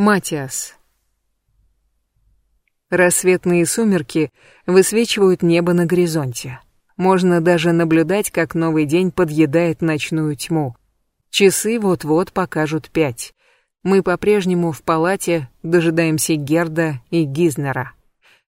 Матиас. Рассветные сумерки высвечивают небо на горизонте. Можно даже наблюдать, как новый день подъедает ночную тьму. Часы вот-вот покажут пять. Мы по-прежнему в палате дожидаемся Герда и Гизнера.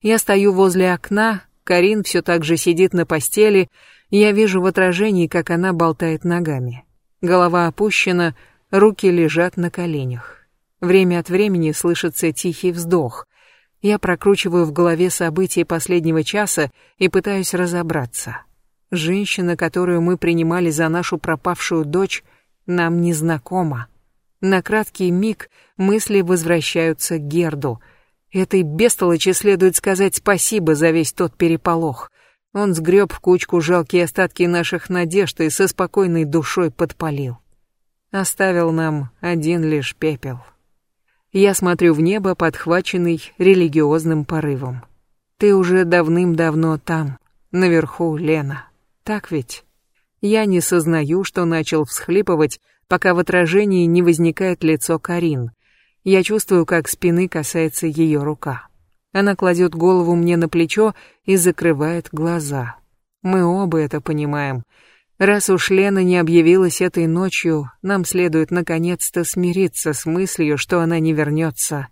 Я стою возле окна, Карин все так же сидит на постели, я вижу в отражении, как она болтает ногами. Голова опущена, руки лежат на коленях. Время от времени слышится тихий вздох. Я прокручиваю в голове события последнего часа и пытаюсь разобраться. Женщина, которую мы принимали за нашу пропавшую дочь, нам не знакома. На краткий миг мысли возвращаются к Герду. Этой бестолочи следует сказать спасибо за весь тот переполох. Он сгреб в кучку жалкие остатки наших надежд и со спокойной душой подпалил. Оставил нам один лишь пепел. Я смотрю в небо, подхваченный религиозным порывом. Ты уже давным-давно там, наверху, Лена. Так ведь? Я не сознаю, что начал всхлипывать, пока в отражении не возникает лицо Карин. Я чувствую, как спины касается ее рука. Она кладет голову мне на плечо и закрывает глаза. Мы оба это понимаем. Раз уж Лена не объявилась этой ночью, нам следует наконец-то смириться с мыслью, что она не вернется.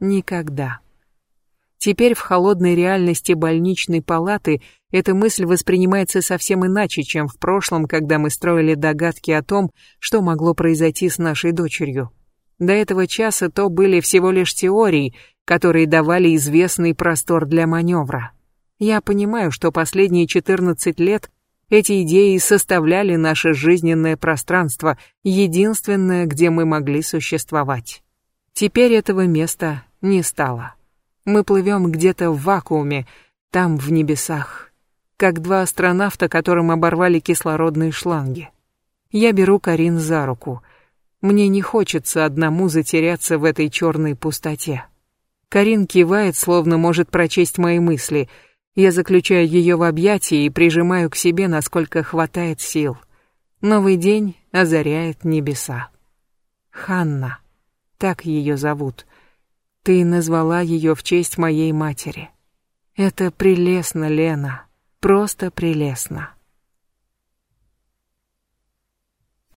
Никогда. Теперь в холодной реальности больничной палаты эта мысль воспринимается совсем иначе, чем в прошлом, когда мы строили догадки о том, что могло произойти с нашей дочерью. До этого часа то были всего лишь теории, которые давали известный простор для маневра. Я понимаю, что последние 14 лет эти идеи составляли наше жизненное пространство, единственное, где мы могли существовать. Теперь этого места не стало. Мы плывем где-то в вакууме, там, в небесах, как два астронавта, которым оборвали кислородные шланги. Я беру Карин за руку. Мне не хочется одному затеряться в этой черной пустоте. Карин кивает, словно может прочесть мои мысли — я заключаю ее в объятия и прижимаю к себе, насколько хватает сил. Новый день озаряет небеса. Ханна, так ее зовут. Ты назвала ее в честь моей матери. Это прелестно, Лена, просто прелестно.